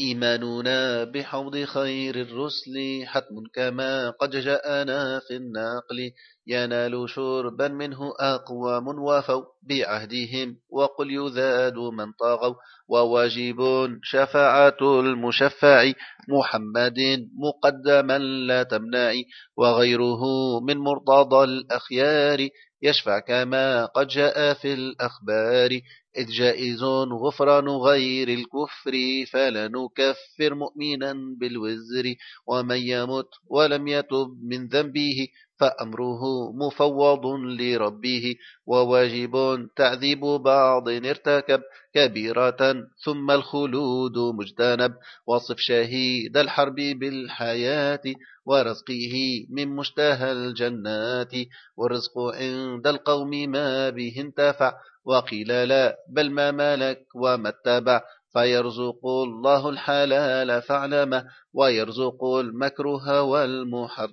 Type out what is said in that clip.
إيماننا بحوض خير الرسل حتم كما قد جاءنا في النقل. ينال شربا منه أقوام وفوا بعهدهم وقل يذاد من طغوا وواجب شفاعة المشفع محمد مقدما لا تمنعي وغيره من مرتضى الأخيار يشفع كما قد جاء في الأخبار إذ جائز غفران غير الكفر فلا نكفر مؤمنا بالوزر ومن يمت ولم يتب من ذنبه فأمره مفوض لربه وواجب تعذيب بعض ارتكب كبيرة ثم الخلود مجتنب وصف شهيد الحرب بالحياة ورزقه من مشتهى الجنات والرزق عند القوم ما به انتفع وقيل لا بل ما ملك وما اتبع فيرزق الله الحلال فاعلمه ويرزق المكروه والمحرم